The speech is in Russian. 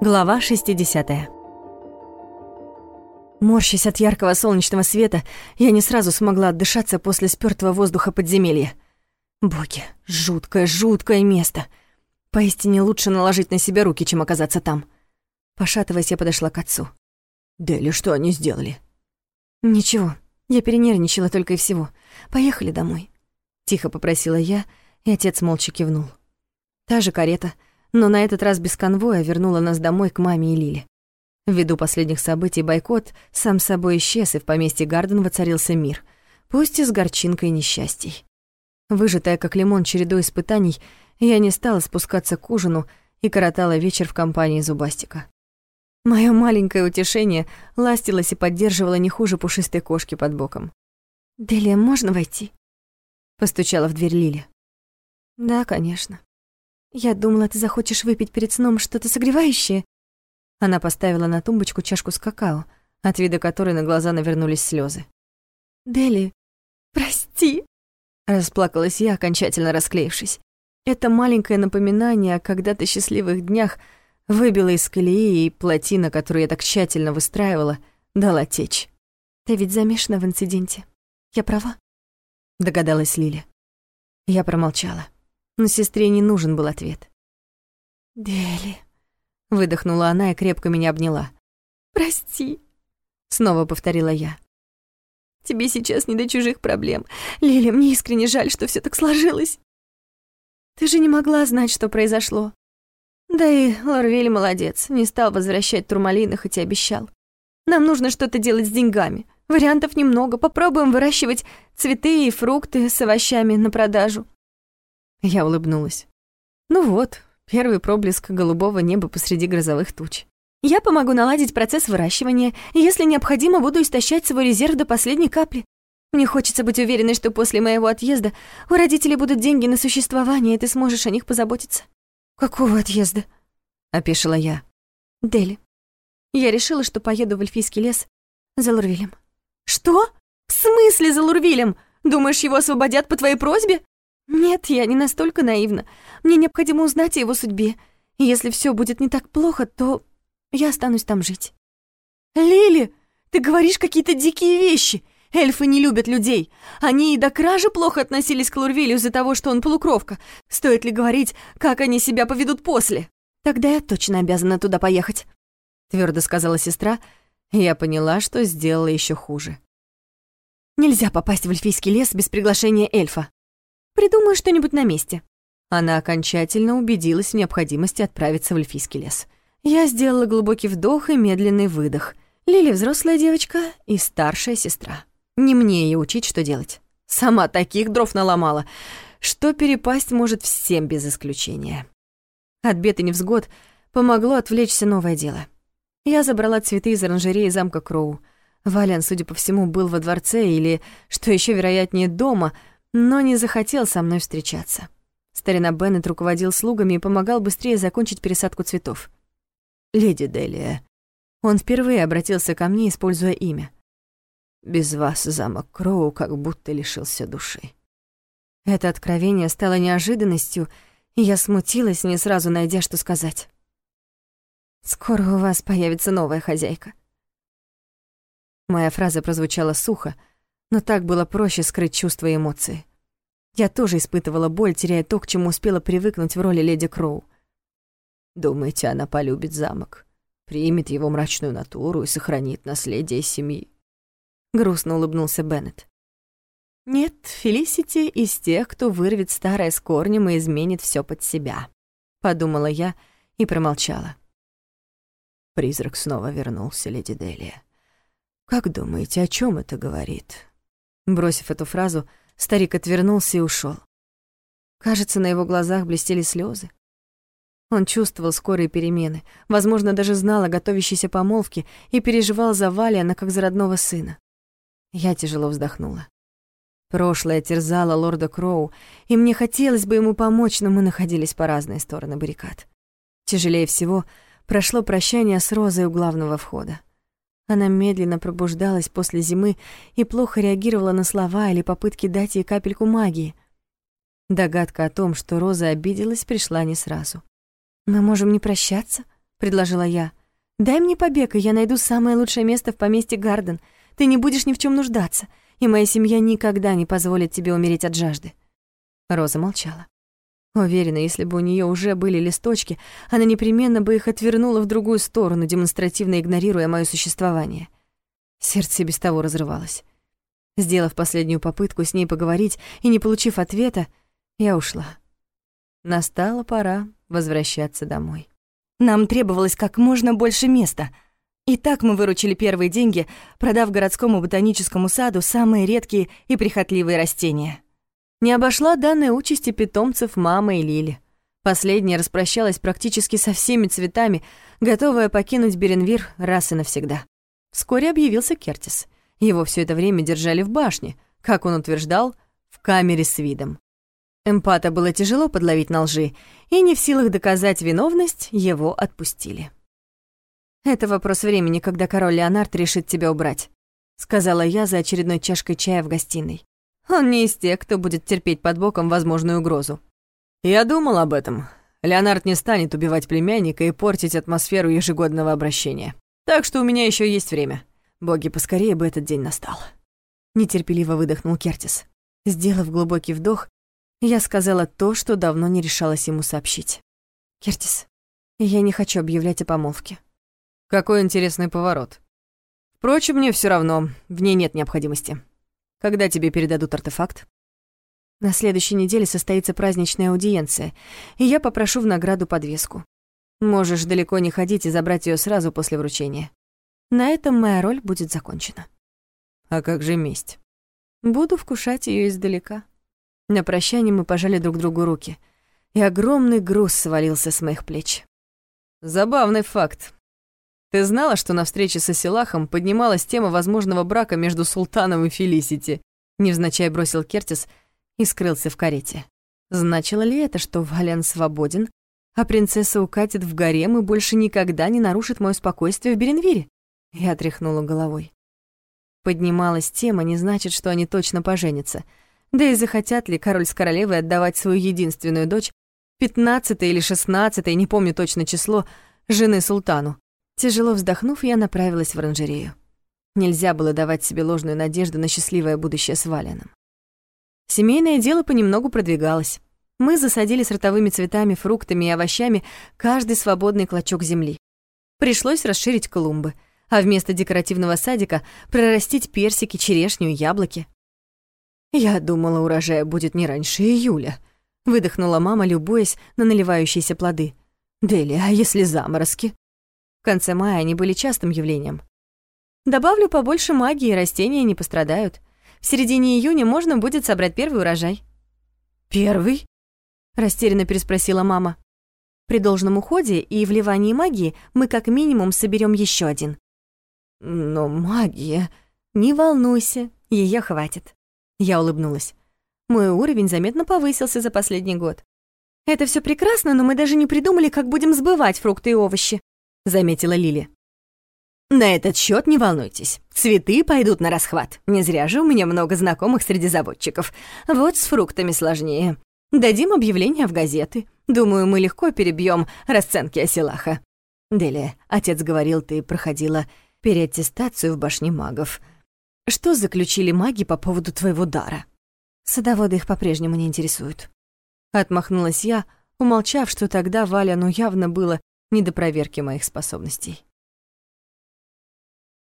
Глава 60 Морщась от яркого солнечного света, я не сразу смогла отдышаться после спёртого воздуха подземелья. Боги, жуткое, жуткое место. Поистине лучше наложить на себя руки, чем оказаться там. Пошатываясь, я подошла к отцу. «Дели, что они сделали?» «Ничего, я перенервничала только и всего. Поехали домой». Тихо попросила я, и отец молча кивнул. Та же карета — но на этот раз без конвоя вернула нас домой к маме и Лиле. Ввиду последних событий бойкот сам собой исчез, и в поместье Гарден воцарился мир, пусть и с горчинкой несчастий. Выжатая как лимон чередой испытаний, я не стала спускаться к ужину и коротала вечер в компании Зубастика. Моё маленькое утешение ластилось и поддерживало не хуже пушистой кошки под боком. «Делия, можно войти?» Постучала в дверь Лиля. «Да, конечно». «Я думала, ты захочешь выпить перед сном что-то согревающее». Она поставила на тумбочку чашку с какао, от вида которой на глаза навернулись слезы. «Дели, прости», — расплакалась я, окончательно расклеившись. Это маленькое напоминание о когда-то счастливых днях выбило из колеи, и плотина, которую я так тщательно выстраивала, дала течь. «Ты ведь замешана в инциденте. Я права?» — догадалась Лиля. Я промолчала но сестре не нужен был ответ. «Дели», — выдохнула она и крепко меня обняла. «Прости», — снова повторила я. «Тебе сейчас не до чужих проблем. Лиля, мне искренне жаль, что все так сложилось. Ты же не могла знать, что произошло. Да и Лорвель молодец, не стал возвращать турмалины, хоть и обещал. Нам нужно что-то делать с деньгами. Вариантов немного. Попробуем выращивать цветы и фрукты с овощами на продажу. Я улыбнулась. Ну вот, первый проблеск голубого неба посреди грозовых туч. Я помогу наладить процесс выращивания, и если необходимо, буду истощать свой резерв до последней капли. Мне хочется быть уверенной, что после моего отъезда у родителей будут деньги на существование, и ты сможешь о них позаботиться. Какого отъезда? опешила я. Дели. Я решила, что поеду в эльфийский лес за Лурвилем. Что? В смысле за Лурвилем? Думаешь, его освободят по твоей просьбе? «Нет, я не настолько наивна. Мне необходимо узнать о его судьбе. И если все будет не так плохо, то я останусь там жить». «Лили, ты говоришь какие-то дикие вещи. Эльфы не любят людей. Они и до кражи плохо относились к Лурвилю из-за того, что он полукровка. Стоит ли говорить, как они себя поведут после?» «Тогда я точно обязана туда поехать», — твердо сказала сестра, я поняла, что сделала еще хуже. «Нельзя попасть в эльфийский лес без приглашения эльфа. Придумаю что-нибудь на месте». Она окончательно убедилась в необходимости отправиться в эльфийский лес. Я сделала глубокий вдох и медленный выдох. Лили взрослая девочка и старшая сестра. Не мне ее учить, что делать. Сама таких дров наломала, что перепасть может всем без исключения. От бед и невзгод помогло отвлечься новое дело. Я забрала цветы из оранжереи замка Кроу. Валян, судя по всему, был во дворце или, что еще вероятнее, дома — но не захотел со мной встречаться. Старина Беннет руководил слугами и помогал быстрее закончить пересадку цветов. «Леди Делия». Он впервые обратился ко мне, используя имя. «Без вас замок Кроу как будто лишился души». Это откровение стало неожиданностью, и я смутилась, не сразу найдя, что сказать. «Скоро у вас появится новая хозяйка». Моя фраза прозвучала сухо, но так было проще скрыть чувства и эмоции. Я тоже испытывала боль, теряя то, к чему успела привыкнуть в роли леди Кроу. «Думаете, она полюбит замок, примет его мрачную натуру и сохранит наследие семьи?» Грустно улыбнулся Беннет. «Нет, Фелисити из тех, кто вырвет старое с корнем и изменит все под себя», — подумала я и промолчала. Призрак снова вернулся, леди Делия. «Как думаете, о чем это говорит?» Бросив эту фразу, старик отвернулся и ушел. Кажется, на его глазах блестели слезы. Он чувствовал скорые перемены, возможно, даже знал о готовящейся помолвке и переживал за Валиана как за родного сына. Я тяжело вздохнула. Прошлое терзало лорда Кроу, и мне хотелось бы ему помочь, но мы находились по разные стороны баррикад. Тяжелее всего прошло прощание с Розой у главного входа. Она медленно пробуждалась после зимы и плохо реагировала на слова или попытки дать ей капельку магии. Догадка о том, что Роза обиделась, пришла не сразу. «Мы можем не прощаться», — предложила я. «Дай мне побег, и я найду самое лучшее место в поместье Гарден. Ты не будешь ни в чем нуждаться, и моя семья никогда не позволит тебе умереть от жажды». Роза молчала. Уверена, если бы у нее уже были листочки, она непременно бы их отвернула в другую сторону, демонстративно игнорируя мое существование. Сердце без того разрывалось. Сделав последнюю попытку с ней поговорить и не получив ответа, я ушла. Настала пора возвращаться домой. Нам требовалось как можно больше места. И так мы выручили первые деньги, продав городскому ботаническому саду самые редкие и прихотливые растения. Не обошла данной участи питомцев мама и Лили. Последняя распрощалась практически со всеми цветами, готовая покинуть Беренвир раз и навсегда. Вскоре объявился Кертис. Его все это время держали в башне, как он утверждал, в камере с видом. Эмпата было тяжело подловить на лжи, и не в силах доказать виновность, его отпустили. «Это вопрос времени, когда король Леонард решит тебя убрать», сказала я за очередной чашкой чая в гостиной. Он не из тех, кто будет терпеть под боком возможную угрозу. Я думал об этом. Леонард не станет убивать племянника и портить атмосферу ежегодного обращения. Так что у меня еще есть время. Боги, поскорее бы этот день настал. Нетерпеливо выдохнул Кертис. Сделав глубокий вдох, я сказала то, что давно не решалась ему сообщить. «Кертис, я не хочу объявлять о помолвке». Какой интересный поворот. Впрочем, мне все равно, в ней нет необходимости. Когда тебе передадут артефакт? На следующей неделе состоится праздничная аудиенция, и я попрошу в награду подвеску. Можешь далеко не ходить и забрать ее сразу после вручения. На этом моя роль будет закончена. А как же месть? Буду вкушать ее издалека. На прощание мы пожали друг другу руки, и огромный груз свалился с моих плеч. Забавный факт. Ты знала, что на встрече с Асилахом поднималась тема возможного брака между Султаном и Фелисити? Невзначай бросил Кертис и скрылся в карете. Значило ли это, что Вален свободен, а принцесса укатит в гарем и больше никогда не нарушит мое спокойствие в Беренвире? Я тряхнула головой. Поднималась тема не значит, что они точно поженятся. Да и захотят ли король с королевой отдавать свою единственную дочь, пятнадцатое или шестнадцатое, не помню точно число, жены султану. Тяжело вздохнув, я направилась в оранжерею. Нельзя было давать себе ложную надежду на счастливое будущее с Валеном. Семейное дело понемногу продвигалось. Мы засадили сортовыми цветами, фруктами и овощами каждый свободный клочок земли. Пришлось расширить клумбы, а вместо декоративного садика прорастить персики, черешню и яблоки. «Я думала, урожая будет не раньше июля», — выдохнула мама, любуясь на наливающиеся плоды. «Дели, а если заморозки?» В конце мая они были частым явлением. Добавлю побольше магии, растения не пострадают. В середине июня можно будет собрать первый урожай. «Первый?» — растерянно переспросила мама. «При должном уходе и вливании магии мы как минимум соберем еще один». «Но магия...» «Не волнуйся, ее хватит». Я улыбнулась. Мой уровень заметно повысился за последний год. Это все прекрасно, но мы даже не придумали, как будем сбывать фрукты и овощи. — заметила Лили. «На этот счет не волнуйтесь. Цветы пойдут на расхват. Не зря же у меня много знакомых среди заводчиков. Вот с фруктами сложнее. Дадим объявление в газеты. Думаю, мы легко перебьем расценки Асилаха». «Делия, отец говорил, ты проходила переаттестацию в башне магов. Что заключили маги по поводу твоего дара?» «Садоводы их по-прежнему не интересуют». Отмахнулась я, умолчав, что тогда Валя ну явно было не до проверки моих способностей.